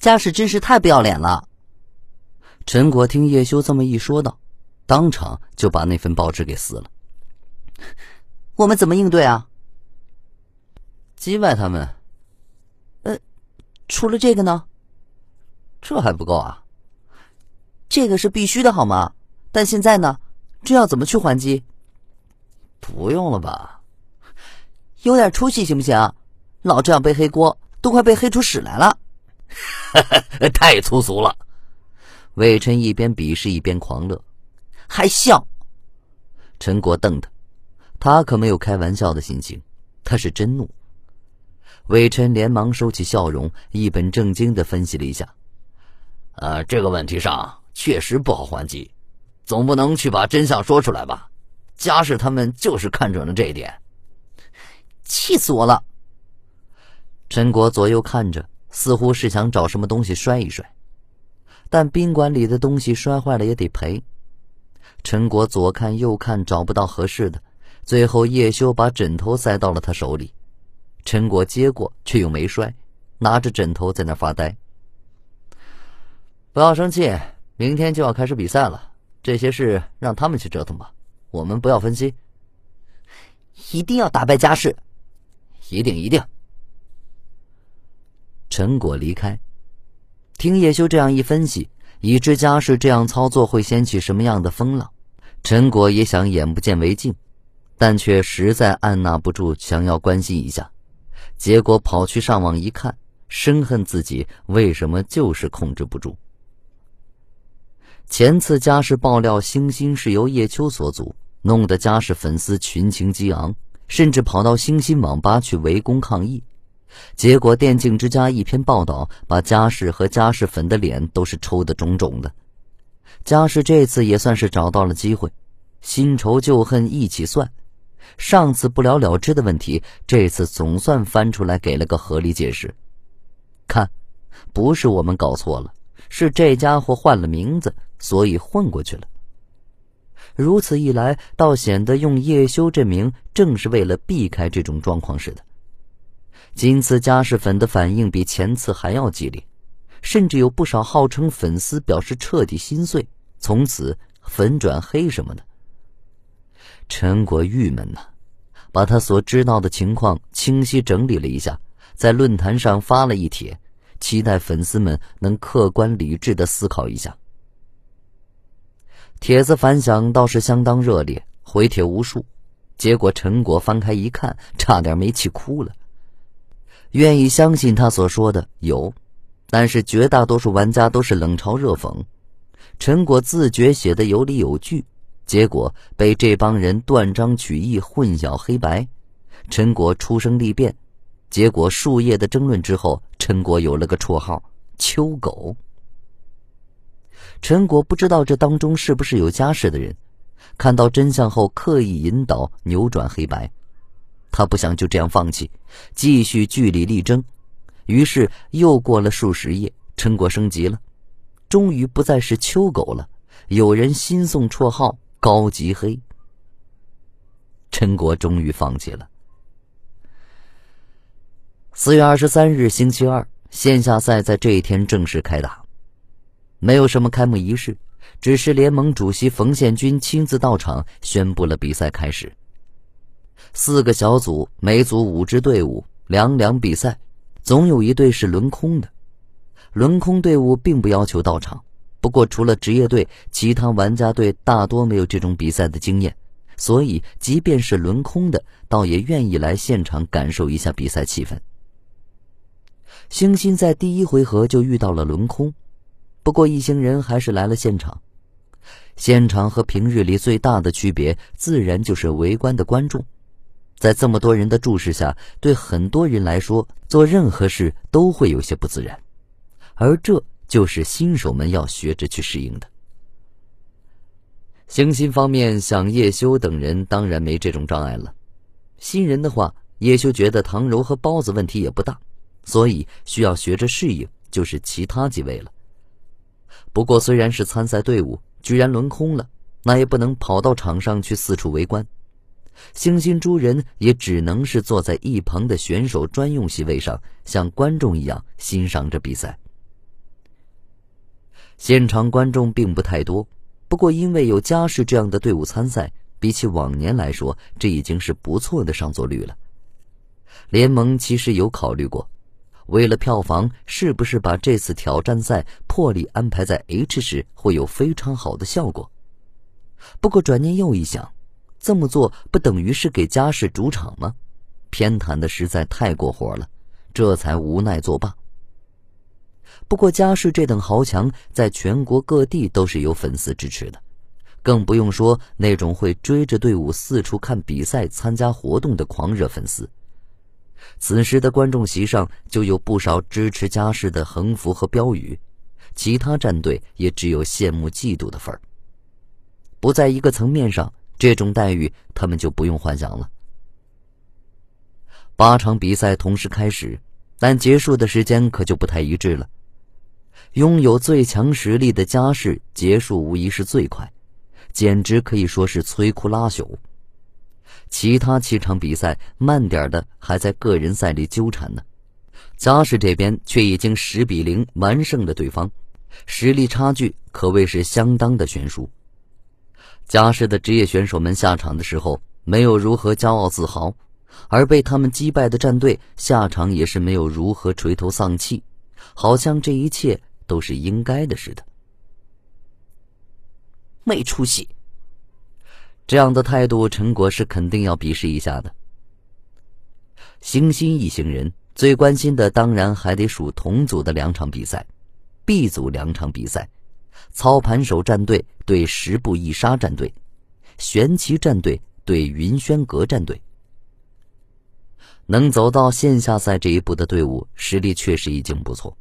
家世真是太不要脸了。陈果听叶修这么一说道，当场就把那份报纸给撕了。我们怎么应对啊？击败他们。呃，除了这个呢？这还不够啊？这个是必须的，好吗？但现在呢，这要怎么去还击？不用了吧？有点出息行不行？老这样背黑锅，都快背黑出屎来了。太粗俗了！魏琛一边鄙视一边狂乐，还笑。陈国瞪他，他可没有开玩笑的心情，他是真怒。魏琛连忙收起笑容，一本正经的分析了一下：“呃，这个问题上确实不好还击，总不能去把真相说出来吧？家世他们就是看准了这一点，气死我了！”陈国左右看着，似乎是想找什么东西摔一摔，但宾馆里的东西摔坏了也得赔。陈果左看右看，找不到合适的，最后叶修把枕头塞到了他手里。陈果接过，却又没摔，拿着枕头在那发呆。不要生气，明天就要开始比赛了，这些事让他们去折腾吧，我们不要分心。一定要打败家世，一定一定。陈果离开，听叶修这样一分析，已知家世这样操作会掀起什么样的风浪，陈果也想眼不见为净，但却实在按捺不住想要关心一下，结果跑去上网一看，深恨自己为什么就是控制不住。前次家世爆料星星是由叶秋所组，弄得家世粉丝群情激昂，甚至跑到星星网吧去围攻抗议。结果，电竞之家一篇报道，把家世和家世粉的脸都是抽得肿肿的。家世这次也算是找到了机会，新仇旧恨一起算。上次不了了之的问题，这次总算翻出来给了个合理解释。看，不是我们搞错了，是这家伙换了名字，所以混过去了。如此一来，倒显得用叶修这名，正是为了避开这种状况似的。今次家世粉的反应比前次还要激烈，甚至有不少号称粉丝表示彻底心碎，从此粉转黑什么的。陈果郁闷呐，把他所知道的情况清晰整理了一下，在论坛上发了一帖，期待粉丝们能客观理智的思考一下。帖子反响倒是相当热烈，回帖无数，结果陈果翻开一看，差点没气哭了。愿意相信他所说的有，但是绝大多数玩家都是冷嘲热讽。陈果自觉写的有理有据，结果被这帮人断章取义、混淆黑白。陈果出声力辩，结果数页的争论之后，陈果有了个绰号“秋狗”。陈果不知道这当中是不是有家世的人，看到真相后刻意引导、扭转黑白。他不想就这样放弃，继续据理力争。于是又过了数十夜，陈果升级了，终于不再是秋狗了。有人新送绰号“高级黑”。陈果终于放弃了。四月二十三日，星期二，线下赛在这一天正式开打，没有什么开幕仪式，只是联盟主席冯宪军亲自到场，宣布了比赛开始。四个小组，每组五支队伍，两两比赛，总有一队是轮空的。轮空队伍并不要求到场，不过除了职业队，其他玩家队大多没有这种比赛的经验，所以即便是轮空的，倒也愿意来现场感受一下比赛气氛。星星在第一回合就遇到了轮空，不过一行人还是来了现场。现场和平日里最大的区别，自然就是围观的观众。在这么多人的注视下，对很多人来说，做任何事都会有些不自然，而这就是新手们要学着去适应的。行星方面，像叶修等人当然没这种障碍了。新人的话，叶修觉得唐柔和包子问题也不大，所以需要学着适应，就是其他几位了。不过，虽然是参赛队伍，居然轮空了，那也不能跑到场上去四处围观。星星诸人也只能是坐在一旁的选手专用席位上，像观众一样欣赏着比赛。现场观众并不太多，不过因为有家世这样的队伍参赛，比起往年来说，这已经是不错的上座率了。联盟其实有考虑过，为了票房，是不是把这次挑战赛破例安排在 H 市会有非常好的效果？不过转念又一想，这么做不等于是给家世主场吗？偏袒的实在太过火了，这才无奈作罢。不过嘉世这等豪强，在全国各地都是有粉丝支持的，更不用说那种会追着队伍四处看比赛、参加活动的狂热粉丝。此时的观众席上就有不少支持嘉世的横幅和标语，其他战队也只有羡慕嫉妒的份。不在一个层面上，这种待遇他们就不用幻想了。八场比赛同时开始，但结束的时间可就不太一致了。拥有最强实力的家世结束无疑是最快，简直可以说是摧枯拉朽。其他七场比赛慢点的还在个人赛里纠缠呢，家世这边却已经十比零完胜了对方，实力差距可谓是相当的悬殊。家世的职业选手们下场的时候没有如何骄傲自豪。而被他们击败的战队下场也是没有如何垂头丧气，好像这一切都是应该的似的。没出息！这样的态度，陈果是肯定要鄙视一下的。星星一行人最关心的当然还得数同组的两场比赛，B 组两场比赛，操盘手战队对十步一杀战队，玄奇战队对云轩阁战队。能走到线下赛这一步的队伍，实力确实已经不错，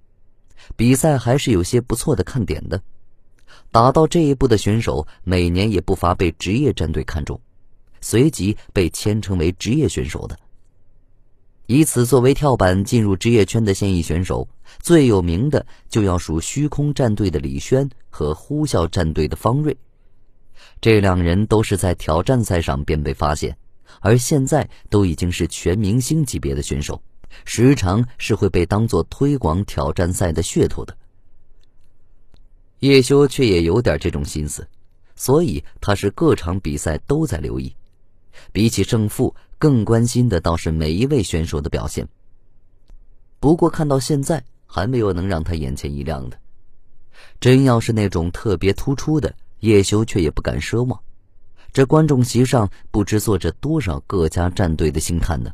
比赛还是有些不错的看点的。打到这一步的选手，每年也不乏被职业战队看中，随即被签称为职业选手的。以此作为跳板进入职业圈的现役选手，最有名的就要数虚空战队的李轩和呼啸战队的方锐，这两人都是在挑战赛上便被发现。而现在都已经是全明星级别的选手，时常是会被当做推广挑战赛的噱头的。叶修却也有点这种心思，所以他是各场比赛都在留意，比起胜负，更关心的倒是每一位选手的表现。不过看到现在，还没有能让他眼前一亮的。真要是那种特别突出的，叶修却也不敢奢望。这观众席上不知坐着多少各家战队的星探呢？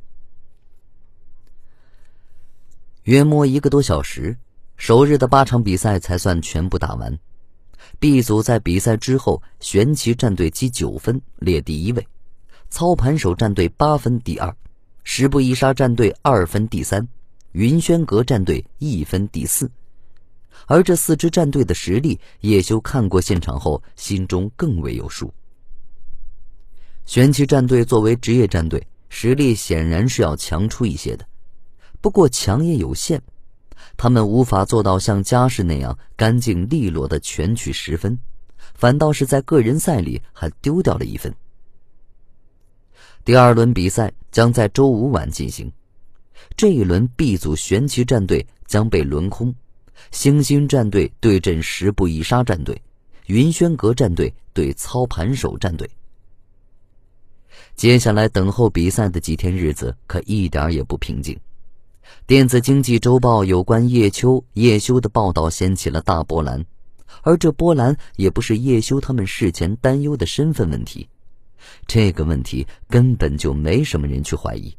约莫一个多小时，首日的八场比赛才算全部打完。B 组在比赛之后，玄奇战队积九分列第一位，操盘手战队八分第二，十步一杀战队二分第三，云轩阁战队一分第四。而这四支战队的实力，叶修看过现场后，心中更为有数。玄奇战队作为职业战队，实力显然是要强出一些的，不过强也有限，他们无法做到像嘉世那样干净利落的全取十分，反倒是在个人赛里还丢掉了一分。第二轮比赛将在周五晚进行，这一轮 B 组玄奇战队将被轮空，星星战队对阵十步一杀战队，云轩阁战队对操盘手战队。接下来等候比赛的几天日子可一点也不平静。电子经济周报有关叶秋、叶修的报道掀起了大波澜，而这波澜也不是叶修他们事前担忧的身份问题，这个问题根本就没什么人去怀疑，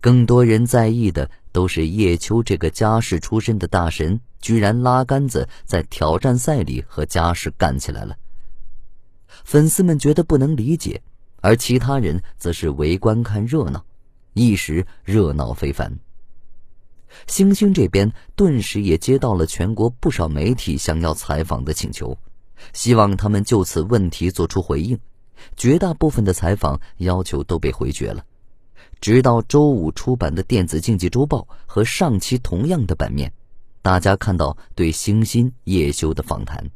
更多人在意的都是叶秋这个家世出身的大神居然拉杆子在挑战赛里和家世干起来了。粉丝们觉得不能理解。而其他人则是围观看热闹，一时热闹非凡。星星这边顿时也接到了全国不少媒体想要采访的请求，希望他们就此问题做出回应。绝大部分的采访要求都被回绝了，直到周五出版的《电子竞技周报》和上期同样的版面，大家看到对星星叶修的访谈。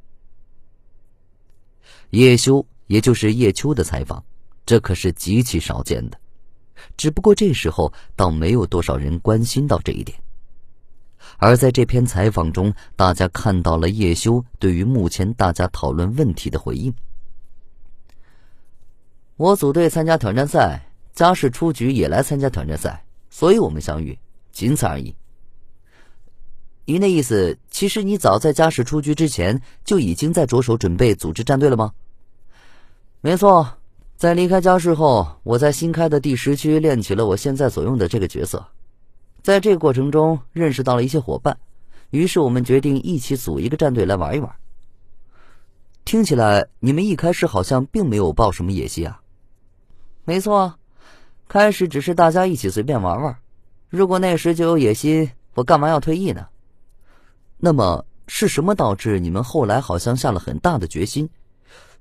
叶修，也就是叶秋的采访。这可是极其少见的，只不过这时候倒没有多少人关心到这一点。而在这篇采访中，大家看到了叶修对于目前大家讨论问题的回应。我组队参加挑战赛，嘉世出局也来参加挑战赛，所以我们相遇，仅此而已。你那意思，其实你早在嘉世出局之前就已经在着手准备组织战队了吗？没错，在离开嘉世后，我在新开的第十区练起了我现在所用的这个角色。在这个过程中，认识到了一些伙伴，于是我们决定一起组一个战队来玩一玩。听起来你们一开始好像并没有抱什么野心啊？没错，开始只是大家一起随便玩玩。如果那时就有野心，我干嘛要退役呢？那么是什么导致你们后来好像下了很大的决心？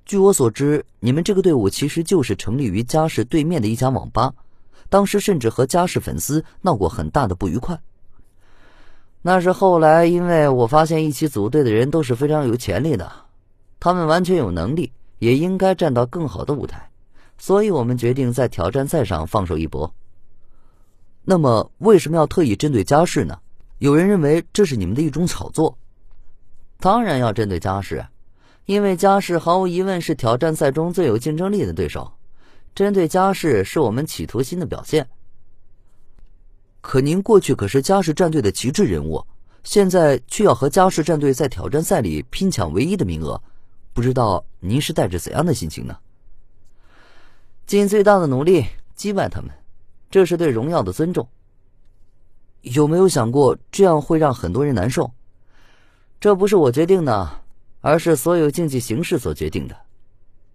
据我所知，你们这个队伍其实就是成立于嘉世对面的一家网吧，当时甚至和嘉世粉丝闹过很大的不愉快。那是后来，因为我发现一起组队的人都是非常有潜力的，他们完全有能力，也应该站到更好的舞台，所以我们决定在挑战赛上放手一搏。那么，为什么要特意针对嘉世呢？有人认为这是你们的一种炒作，当然要针对嘉世，因为嘉世毫无疑问是挑战赛中最有竞争力的对手，针对嘉世是我们企图心的表现。可您过去可是嘉世战队的旗帜人物，现在却要和嘉世战队在挑战赛里拼抢唯一的名额，不知道您是带着怎样的心情呢？尽最大的努力击败他们，这是对荣耀的尊重。有没有想过这样会让很多人难受？这不是我决定的，而是所有竞技形式所决定的。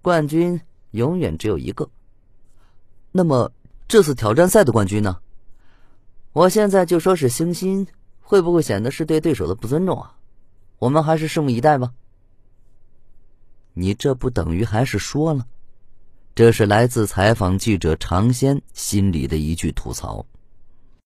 冠军永远只有一个。那么这次挑战赛的冠军呢？我现在就说是星星，会不会显得是对对手的不尊重啊？我们还是拭目以待吧。你这不等于还是说了？这是来自采访记者常先心里的一句吐槽。